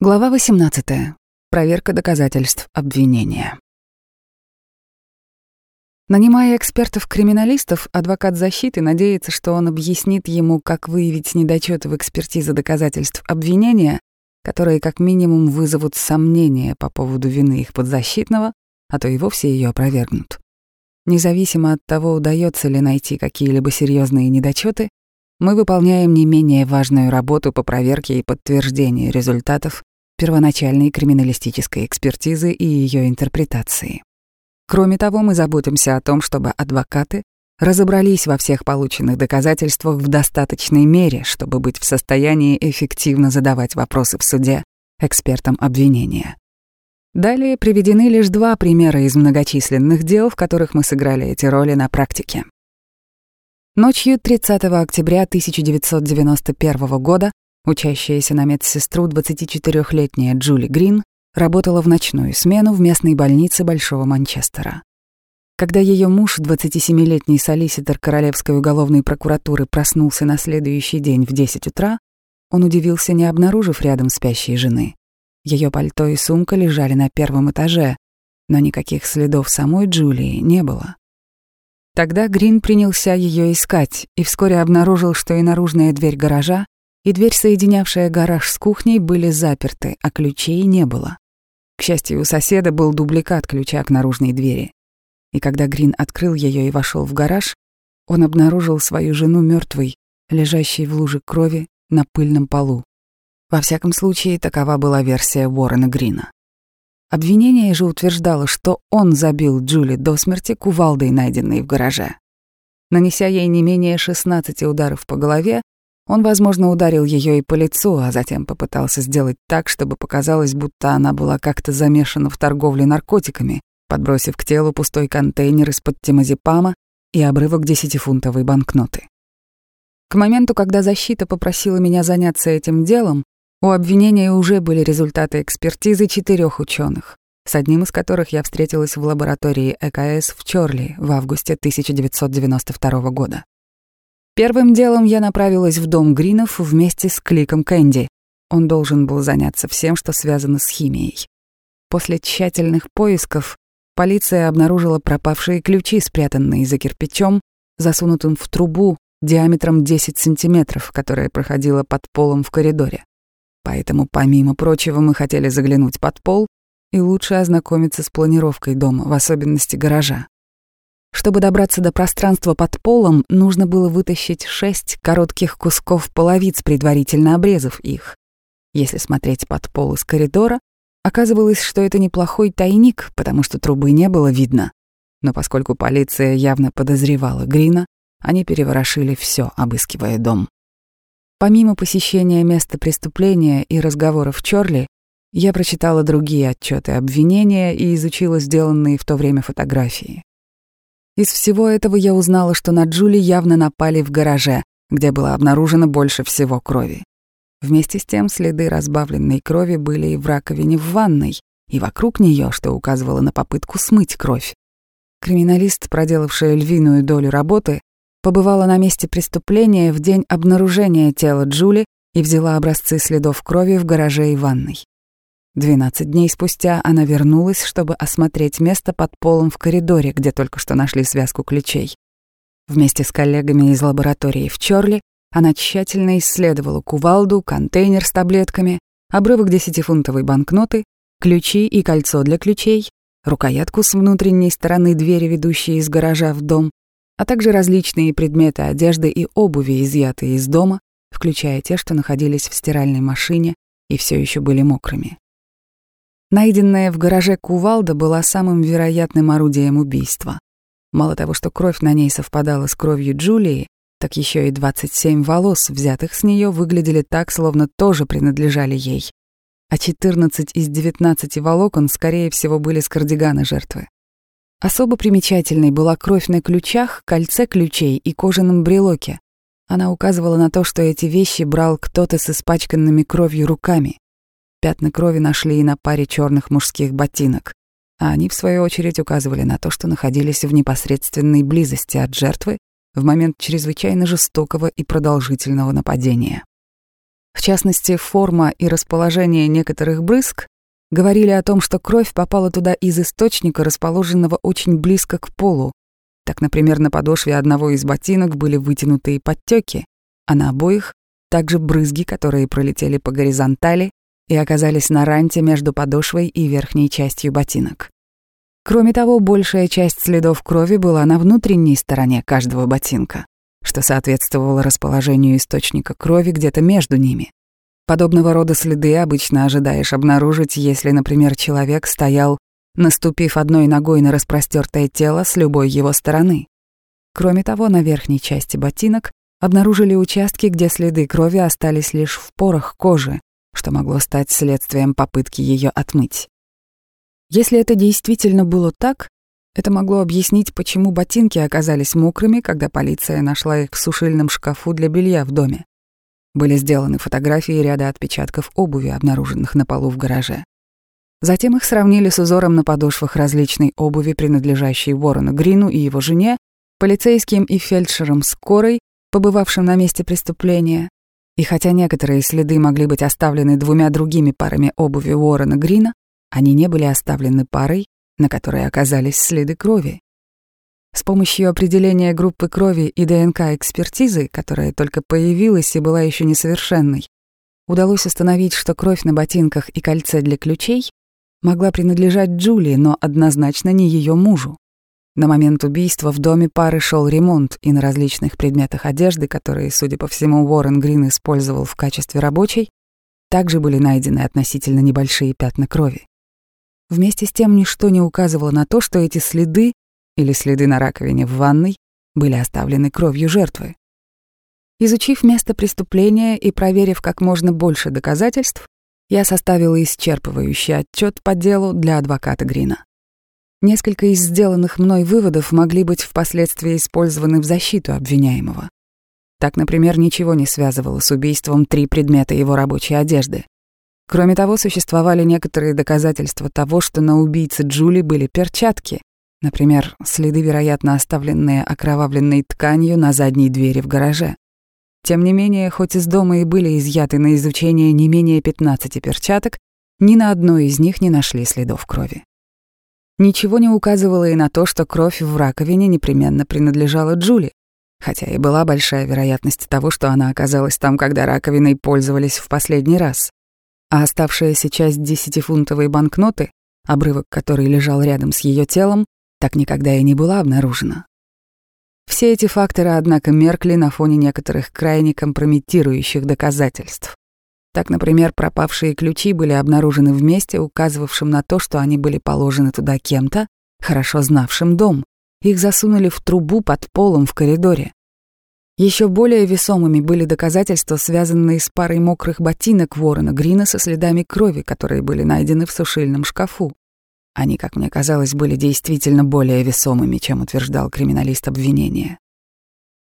Глава 18. Проверка доказательств обвинения. Нанимая экспертов-криминалистов, адвокат защиты надеется, что он объяснит ему, как выявить недочеты в экспертизе доказательств обвинения, которые как минимум вызовут сомнения по поводу вины их подзащитного, а то и вовсе ее опровергнут. Независимо от того, удается ли найти какие-либо серьезные недочеты, мы выполняем не менее важную работу по проверке и подтверждению результатов первоначальной криминалистической экспертизы и ее интерпретации. Кроме того, мы заботимся о том, чтобы адвокаты разобрались во всех полученных доказательствах в достаточной мере, чтобы быть в состоянии эффективно задавать вопросы в суде экспертам обвинения. Далее приведены лишь два примера из многочисленных дел, в которых мы сыграли эти роли на практике. Ночью 30 октября 1991 года Учащаяся на медсестру 24-летняя Джули Грин работала в ночную смену в местной больнице Большого Манчестера. Когда ее муж, 27-летний солиситор Королевской уголовной прокуратуры, проснулся на следующий день в 10 утра, он удивился, не обнаружив рядом спящей жены. Ее пальто и сумка лежали на первом этаже, но никаких следов самой Джулии не было. Тогда Грин принялся ее искать и вскоре обнаружил, что и наружная дверь гаража, и дверь, соединявшая гараж с кухней, были заперты, а ключей не было. К счастью, у соседа был дубликат ключа к наружной двери. И когда Грин открыл ее и вошел в гараж, он обнаружил свою жену мертвой, лежащей в луже крови на пыльном полу. Во всяком случае, такова была версия Уоррена Грина. Обвинение же утверждало, что он забил Джули до смерти кувалдой, найденной в гараже. Нанеся ей не менее 16 ударов по голове, он, возможно, ударил ее и по лицу, а затем попытался сделать так, чтобы показалось, будто она была как-то замешана в торговле наркотиками, подбросив к телу пустой контейнер из-под темазепама и обрывок десятифунтовой банкноты. К моменту, когда защита попросила меня заняться этим делом, у обвинения уже были результаты экспертизы четырех ученых, с одним из которых я встретилась в лаборатории ЭКС в Чорли в августе 1992 года. Первым делом я направилась в дом Гринов вместе с Кликом Кэнди. Он должен был заняться всем, что связано с химией. После тщательных поисков полиция обнаружила пропавшие ключи, спрятанные за кирпичом, засунутым в трубу диаметром 10 сантиметров, которая проходила под полом в коридоре. Поэтому, помимо прочего, мы хотели заглянуть под пол и лучше ознакомиться с планировкой дома, в особенности гаража. Чтобы добраться до пространства под полом, нужно было вытащить шесть коротких кусков половиц, предварительно обрезав их. Если смотреть под пол из коридора, оказывалось, что это неплохой тайник, потому что трубы не было видно. Но поскольку полиция явно подозревала Грина, они переворошили все, обыскивая дом. Помимо посещения места преступления и разговоров Чорли, я прочитала другие отчеты обвинения и изучила сделанные в то время фотографии. Из всего этого я узнала, что на Джули явно напали в гараже, где было обнаружено больше всего крови. Вместе с тем следы разбавленной крови были и в раковине в ванной, и вокруг нее, что указывало на попытку смыть кровь. Криминалист, проделавшая львиную долю работы, побывала на месте преступления в день обнаружения тела Джули и взяла образцы следов крови в гараже и ванной. Двенадцать дней спустя она вернулась, чтобы осмотреть место под полом в коридоре, где только что нашли связку ключей. Вместе с коллегами из лаборатории в Чорли она тщательно исследовала кувалду, контейнер с таблетками, обрывок десятифунтовой банкноты, ключи и кольцо для ключей, рукоятку с внутренней стороны двери, ведущей из гаража в дом, а также различные предметы одежды и обуви, изъятые из дома, включая те, что находились в стиральной машине и все еще были мокрыми. Найденная в гараже кувалда была самым вероятным орудием убийства. Мало того, что кровь на ней совпадала с кровью Джулии, так еще и 27 волос, взятых с нее, выглядели так, словно тоже принадлежали ей. А 14 из 19 волокон, скорее всего, были с кардигана жертвы. Особо примечательной была кровь на ключах, кольце ключей и кожаном брелоке. Она указывала на то, что эти вещи брал кто-то с испачканными кровью руками. Пятна крови нашли и на паре черных мужских ботинок, а они, в свою очередь, указывали на то, что находились в непосредственной близости от жертвы в момент чрезвычайно жестокого и продолжительного нападения. В частности, форма и расположение некоторых брызг говорили о том, что кровь попала туда из источника, расположенного очень близко к полу. Так, например, на подошве одного из ботинок были вытянутые подтеки, а на обоих также брызги, которые пролетели по горизонтали и оказались на ранте между подошвой и верхней частью ботинок. Кроме того, большая часть следов крови была на внутренней стороне каждого ботинка, что соответствовало расположению источника крови где-то между ними. Подобного рода следы обычно ожидаешь обнаружить, если, например, человек стоял, наступив одной ногой на распростертое тело с любой его стороны. Кроме того, на верхней части ботинок обнаружили участки, где следы крови остались лишь в порах кожи, что могло стать следствием попытки ее отмыть. Если это действительно было так, это могло объяснить, почему ботинки оказались мокрыми, когда полиция нашла их в сушильном шкафу для белья в доме. Были сделаны фотографии ряда отпечатков обуви, обнаруженных на полу в гараже. Затем их сравнили с узором на подошвах различной обуви, принадлежащей Уоррену Грину и его жене, полицейским и фельдшером скорой, побывавшим на месте преступления. И хотя некоторые следы могли быть оставлены двумя другими парами обуви Уоррена Грина, они не были оставлены парой, на которой оказались следы крови. С помощью определения группы крови и ДНК-экспертизы, которая только появилась и была еще несовершенной, удалось установить, что кровь на ботинках и кольце для ключей могла принадлежать Джулии, но однозначно не ее мужу. На момент убийства в доме пары шел ремонт, и на различных предметах одежды, которые, судя по всему, Уоррен Грин использовал в качестве рабочей, также были найдены относительно небольшие пятна крови. Вместе с тем ничто не указывало на то, что эти следы или следы на раковине в ванной были оставлены кровью жертвы. Изучив место преступления и проверив как можно больше доказательств, я составила исчерпывающий отчет по делу для адвоката Грина. Несколько из сделанных мной выводов могли быть впоследствии использованы в защиту обвиняемого. Так, например, ничего не связывало с убийством три предмета его рабочей одежды. Кроме того, существовали некоторые доказательства того, что на убийце Джули были перчатки, Например, следы, вероятно, оставленные окровавленной тканью на задней двери в гараже. Тем не менее, хоть из дома и были изъяты на изучение не менее 15 перчаток, ни на одной из них не нашли следов крови. Ничего не указывало и на то, что кровь в раковине непременно принадлежала Джули, хотя и была большая вероятность того, что она оказалась там, когда раковиной пользовались в последний раз. А оставшаяся часть десятифунтовой банкноты, обрывок которой лежал рядом с ее телом, так никогда и не была обнаружена. Все эти факторы, однако, меркли на фоне некоторых крайне компрометирующих доказательств. Так, например, пропавшие ключи были обнаружены в месте, указывавшем на то, что они были положены туда кем-то, хорошо знавшим дом. Их засунули в трубу под полом в коридоре. Еще более весомыми были доказательства, связанные с парой мокрых ботинок Ворона Грина со следами крови, которые были найдены в сушильном шкафу. Они, как мне казалось, были действительно более весомыми, чем утверждал криминалист обвинения.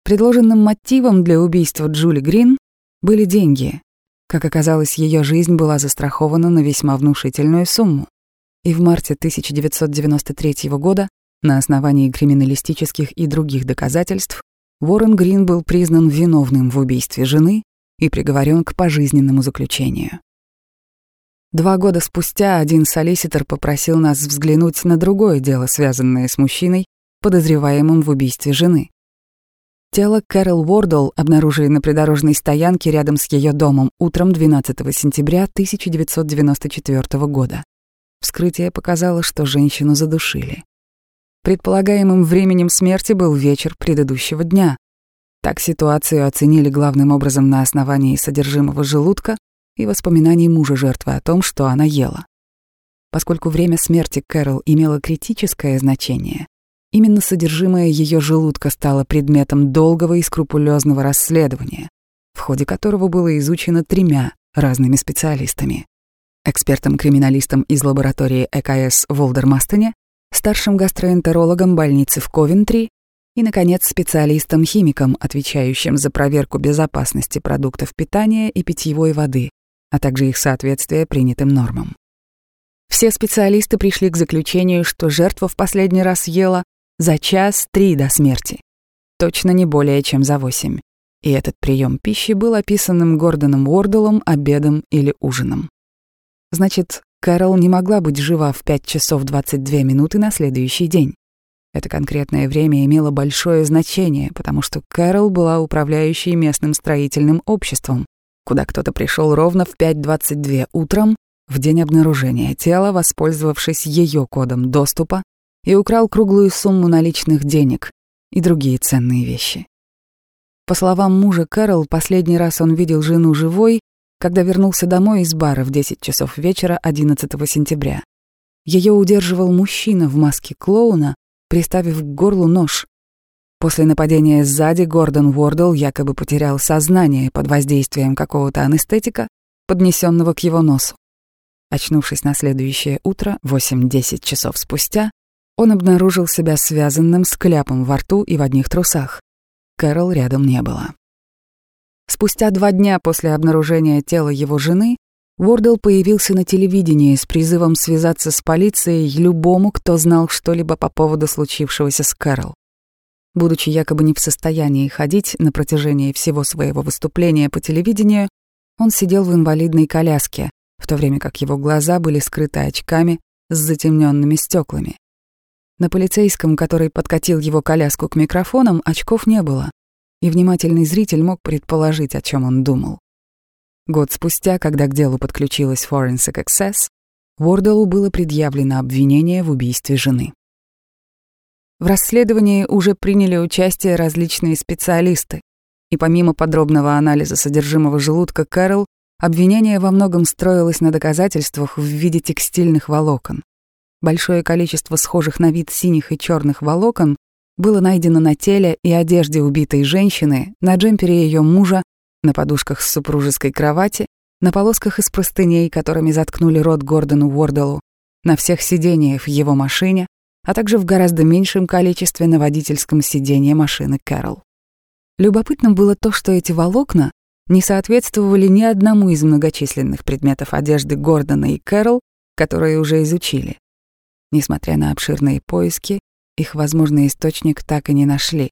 Предложенным мотивом для убийства Джули Грин были деньги. Как оказалось, ее жизнь была застрахована на весьма внушительную сумму. И в марте 1993 года на основании криминалистических и других доказательств Уоррен Грин был признан виновным в убийстве жены и приговорен к пожизненному заключению. Два года спустя один солиситор попросил нас взглянуть на другое дело, связанное с мужчиной, подозреваемым в убийстве жены. Тело Кэрол Уордл обнаружили на придорожной стоянке рядом с ее домом утром 12 сентября 1994 года. Вскрытие показало, что женщину задушили. Предполагаемым временем смерти был вечер предыдущего дня. Так ситуацию оценили главным образом на основании содержимого желудка, и воспоминаний мужа жертвы о том, что она ела. Поскольку время смерти Кэрол имело критическое значение, именно содержимое ее желудка стало предметом долгого и скрупулезного расследования, в ходе которого было изучено тремя разными специалистами. Экспертом-криминалистом из лаборатории ЭКС в старшим гастроэнтерологом больницы в Ковентри и, наконец, специалистом-химиком, отвечающим за проверку безопасности продуктов питания и питьевой воды а также их соответствие принятым нормам. Все специалисты пришли к заключению, что жертва в последний раз ела за час-три до смерти. Точно не более, чем за восемь. И этот прием пищи был описанным Гордоном Уорделом обедом или ужином. Значит, Кэрол не могла быть жива в 5 часов 22 минуты на следующий день. Это конкретное время имело большое значение, потому что Кэрол была управляющей местным строительным обществом, куда кто-то пришел ровно в 5.22 утром, в день обнаружения тела, воспользовавшись ее кодом доступа, и украл круглую сумму наличных денег и другие ценные вещи. По словам мужа Кэрол, последний раз он видел жену живой, когда вернулся домой из бара в 10 часов вечера 11 сентября. Ее удерживал мужчина в маске клоуна, приставив к горлу нож. После нападения сзади Гордон Уордл якобы потерял сознание под воздействием какого-то анестетика, поднесенного к его носу. Очнувшись на следующее утро, 8-10 часов спустя, он обнаружил себя связанным с кляпом во рту и в одних трусах. Кэрол рядом не было. Спустя два дня после обнаружения тела его жены Уордл появился на телевидении с призывом связаться с полицией любому, кто знал что-либо по поводу случившегося с Кэрол. Будучи якобы не в состоянии ходить на протяжении всего своего выступления по телевидению, он сидел в инвалидной коляске, в то время как его глаза были скрыты очками с затемненными стеклами. На полицейском, который подкатил его коляску к микрофонам, очков не было, и внимательный зритель мог предположить, о чем он думал. Год спустя, когда к делу подключилась Forensic Access, Ворделу было предъявлено обвинение в убийстве жены. В расследовании уже приняли участие различные специалисты, и помимо подробного анализа содержимого желудка Кэрол, обвинение во многом строилось на доказательствах в виде текстильных волокон. Большое количество схожих на вид синих и черных волокон было найдено на теле и одежде убитой женщины, на джемпере ее мужа, на подушках с супружеской кровати, на полосках из простыней, которыми заткнули рот Гордону Уорделу, на всех сидениях в его машине, а также в гораздо меньшем количестве на водительском сиденье машины Кэрол. Любопытным было то, что эти волокна не соответствовали ни одному из многочисленных предметов одежды Гордона и Кэрол, которые уже изучили. Несмотря на обширные поиски, их возможный источник так и не нашли.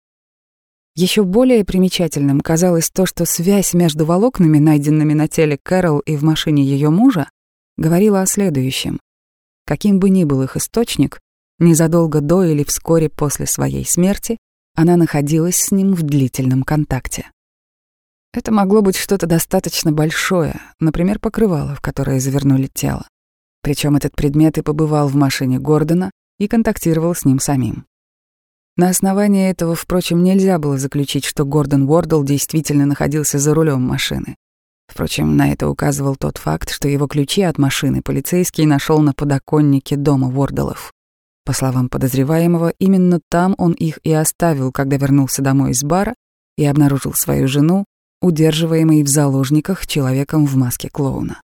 Еще более примечательным казалось то, что связь между волокнами, найденными на теле Кэрол и в машине ее мужа, говорила о следующем. Каким бы ни был их источник, незадолго до или вскоре после своей смерти она находилась с ним в длительном контакте. Это могло быть что-то достаточно большое, например, покрывало, в которое завернули тело. Причем этот предмет и побывал в машине Гордона и контактировал с ним самим. На основании этого, впрочем, нельзя было заключить, что Гордон Уордл действительно находился за рулем машины. Впрочем, на это указывал тот факт, что его ключи от машины полицейский нашел на подоконнике дома Уордлов. По словам подозреваемого, именно там он их и оставил, когда вернулся домой из бара и обнаружил свою жену, удерживаемой в заложниках человеком в маске клоуна.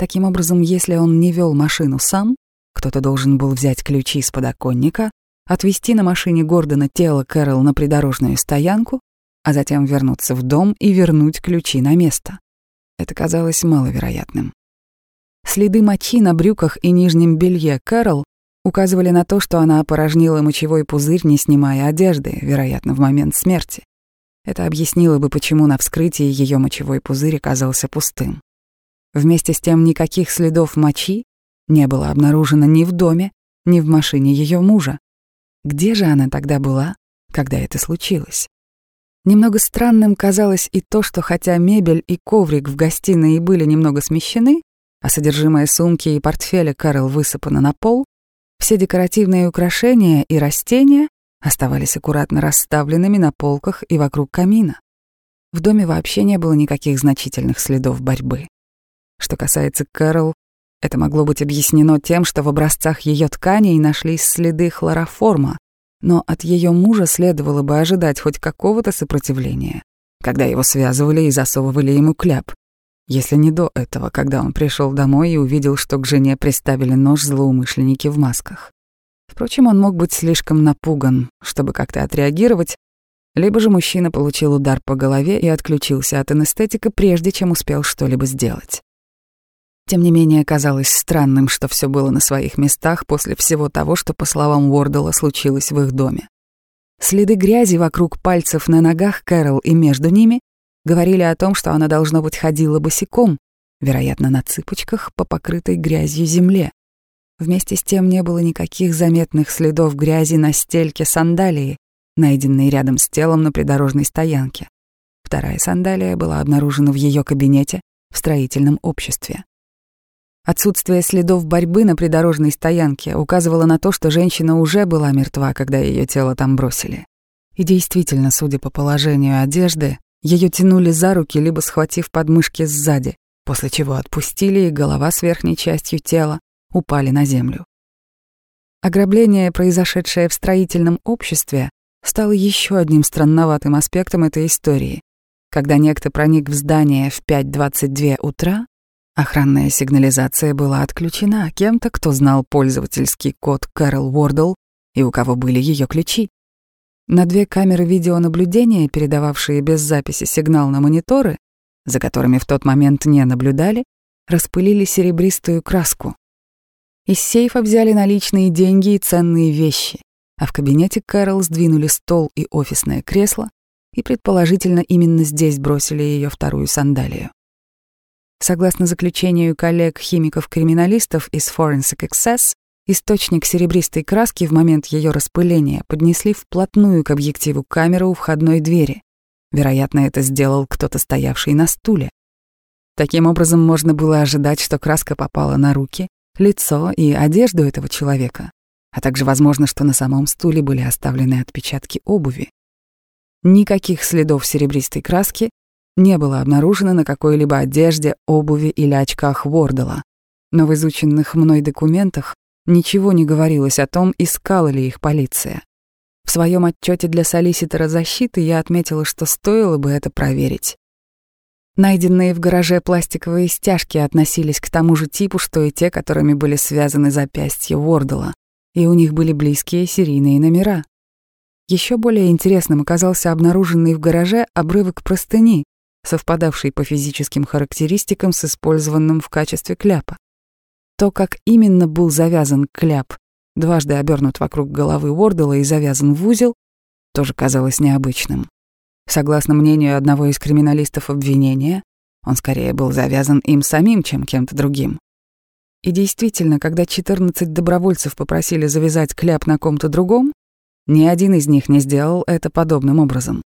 Таким образом, если он не вел машину сам, кто-то должен был взять ключи с подоконника, отвезти на машине Гордона тело Кэрол на придорожную стоянку, а затем вернуться в дом и вернуть ключи на место. Это казалось маловероятным. Следы мочи на брюках и нижнем белье Кэрол указывали на то, что она опорожнила мочевой пузырь, не снимая одежды, вероятно, в момент смерти. Это объяснило бы, почему на вскрытии ее мочевой пузырь оказался пустым. Вместе с тем никаких следов мочи не было обнаружено ни в доме, ни в машине ее мужа. Где же она тогда была, когда это случилось? Немного странным казалось и то, что хотя мебель и коврик в гостиной и были немного смещены, а содержимое сумки и портфеля Кэрол высыпано на пол, все декоративные украшения и растения оставались аккуратно расставленными на полках и вокруг камина. В доме вообще не было никаких значительных следов борьбы. Что касается Кэрол, это могло быть объяснено тем, что в образцах ее тканей нашлись следы хлороформа, но от ее мужа следовало бы ожидать хоть какого-то сопротивления, когда его связывали и засовывали ему кляп, если не до этого, когда он пришел домой и увидел, что к жене приставили нож злоумышленники в масках. Впрочем, он мог быть слишком напуган, чтобы как-то отреагировать, либо же мужчина получил удар по голове и отключился от анестетика, прежде чем успел что-либо сделать. Тем не менее, казалось странным, что все было на своих местах после всего того, что, по словам Уордела, случилось в их доме. Следы грязи вокруг пальцев на ногах Кэрол и между ними говорили о том, что она, должно быть, ходила босиком, вероятно, на цыпочках по покрытой грязью земле. Вместе с тем не было никаких заметных следов грязи на стельке сандалии, найденной рядом с телом на придорожной стоянке. Вторая сандалия была обнаружена в ее кабинете в строительном обществе. Отсутствие следов борьбы на придорожной стоянке указывало на то, что женщина уже была мертва, когда ее тело там бросили. И действительно, судя по положению одежды, ее тянули за руки, либо схватив подмышки сзади, после чего отпустили, и голова с верхней частью тела упали на землю. Ограбление, произошедшее в строительном обществе, стало еще одним странноватым аспектом этой истории. Когда некто проник в здание в 5.22 утра, Охранная сигнализация была отключена кем-то, кто знал пользовательский код Кэрол Уордл и у кого были ее ключи. На две камеры видеонаблюдения, передававшие без записи сигнал на мониторы, за которыми в тот момент не наблюдали, распылили серебристую краску. Из сейфа взяли наличные деньги и ценные вещи, а в кабинете Кэрол сдвинули стол и офисное кресло, и предположительно именно здесь бросили ее вторую сандалию. Согласно заключению коллег-химиков-криминалистов из Forensic Access, источник серебристой краски в момент ее распыления поднесли вплотную к объективу камеры у входной двери. Вероятно, это сделал кто-то стоявший на стуле. Таким образом, можно было ожидать, что краска попала на руки, лицо и одежду этого человека, а также возможно, что на самом стуле были оставлены отпечатки обуви. Никаких следов серебристой краски не было обнаружено на какой-либо одежде, обуви или очках Вордела. Но в изученных мной документах ничего не говорилось о том, искала ли их полиция. В своем отчете для солиситора защиты я отметила, что стоило бы это проверить. Найденные в гараже пластиковые стяжки относились к тому же типу, что и те, которыми были связаны запястья Вордела, и у них были близкие серийные номера. Еще более интересным оказался обнаруженный в гараже обрывок простыни, совпадавший по физическим характеристикам с использованным в качестве кляпа. То, как именно был завязан кляп, дважды обернут вокруг головы Уордела и завязан в узел, тоже казалось необычным. Согласно мнению одного из криминалистов обвинения, он скорее был завязан им самим, чем кем-то другим. И действительно, когда 14 добровольцев попросили завязать кляп на ком-то другом, ни один из них не сделал это подобным образом.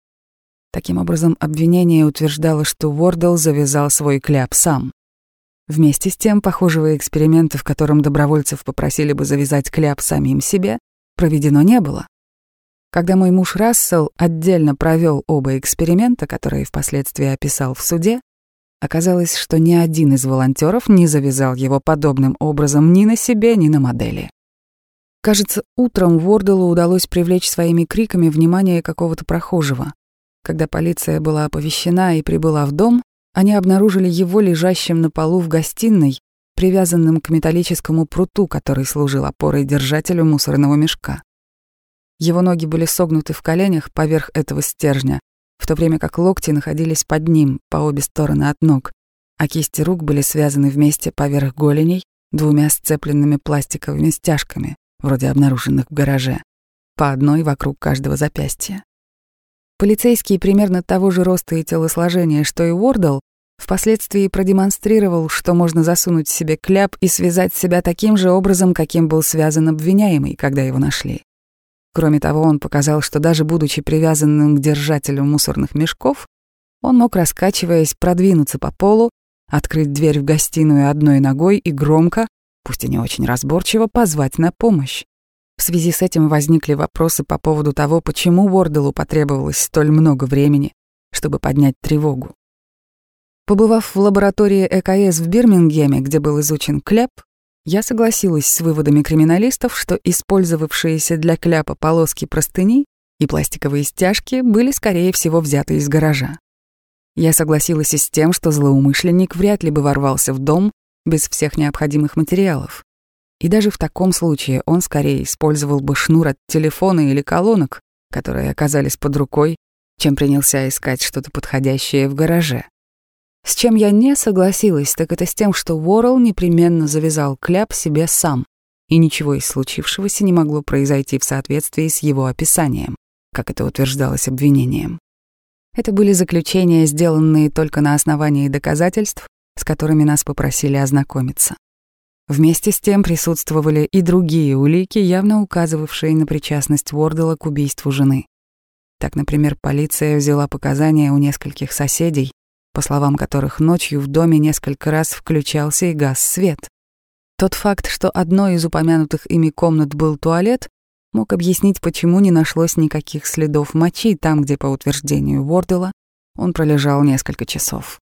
Таким образом, обвинение утверждало, что Уордл завязал свой кляп сам. Вместе с тем, похожего эксперимента, в котором добровольцев попросили бы завязать кляп самим себе, проведено не было. Когда мой муж Рассел отдельно провел оба эксперимента, которые впоследствии описал в суде, оказалось, что ни один из волонтеров не завязал его подобным образом ни на себе, ни на модели. Кажется, утром Ворделу удалось привлечь своими криками внимание какого-то прохожего. Когда полиция была оповещена и прибыла в дом, они обнаружили его лежащим на полу в гостиной, привязанным к металлическому пруту, который служил опорой держателю мусорного мешка. Его ноги были согнуты в коленях поверх этого стержня, в то время как локти находились под ним, по обе стороны от ног, а кисти рук были связаны вместе поверх голеней двумя сцепленными пластиковыми стяжками, вроде обнаруженных в гараже, по одной вокруг каждого запястья. Полицейский примерно того же роста и телосложения, что и Уордл, впоследствии продемонстрировал, что можно засунуть себе кляп и связать себя таким же образом, каким был связан обвиняемый, когда его нашли. Кроме того, он показал, что даже будучи привязанным к держателю мусорных мешков, он мог, раскачиваясь, продвинуться по полу, открыть дверь в гостиную одной ногой и громко, пусть и не очень разборчиво, позвать на помощь. В связи с этим возникли вопросы по поводу того, почему Уорделу потребовалось столь много времени, чтобы поднять тревогу. Побывав в лаборатории ЭКС в Бирмингеме, где был изучен кляп, я согласилась с выводами криминалистов, что использовавшиеся для кляпа полоски простыни и пластиковые стяжки были, скорее всего, взяты из гаража. Я согласилась и с тем, что злоумышленник вряд ли бы ворвался в дом без всех необходимых материалов. И даже в таком случае он скорее использовал бы шнур от телефона или колонок, которые оказались под рукой, чем принялся искать что-то подходящее в гараже. С чем я не согласилась, так это с тем, что Уоррел непременно завязал кляп себе сам, и ничего из случившегося не могло произойти в соответствии с его описанием. как это утверждалось обвинением. Это были заключения, сделанные только на основании доказательств, с которыми нас попросили ознакомиться. Вместе с тем присутствовали и другие улики, явно указывавшие на причастность Уордела к убийству жены. Так, например, полиция взяла показания у нескольких соседей, по словам которых ночью в доме несколько раз включался и газ свет. Тот факт, что одной из упомянутых ими комнат был туалет, мог объяснить, почему не нашлось никаких следов мочи там, где, по утверждению Уордела, он пролежал несколько часов.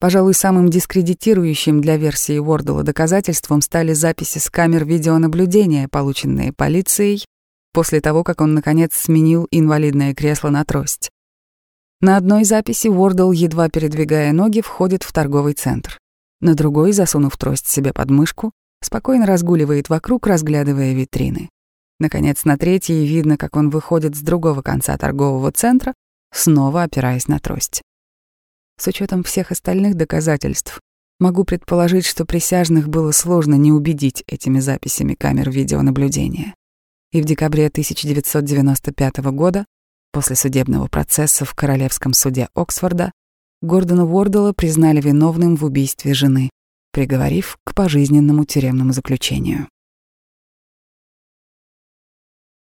Пожалуй, самым дискредитирующим для версии Уордела доказательством стали записи с камер видеонаблюдения, полученные полицией после того, как он, наконец, сменил инвалидное кресло на трость. На одной записи Уордл, едва передвигая ноги, входит в торговый центр. На другой, засунув трость себе под мышку, спокойно разгуливает вокруг, разглядывая витрины. Наконец, на третьей видно, как он выходит с другого конца торгового центра, снова опираясь на трость. С учетом всех остальных доказательств, могу предположить, что присяжных было сложно не убедить этими записями камер видеонаблюдения. И в декабре 1995 года, после судебного процесса в Королевском суде Оксфорда, Гордона Уордела признали виновным в убийстве жены, приговорив к пожизненному тюремному заключению.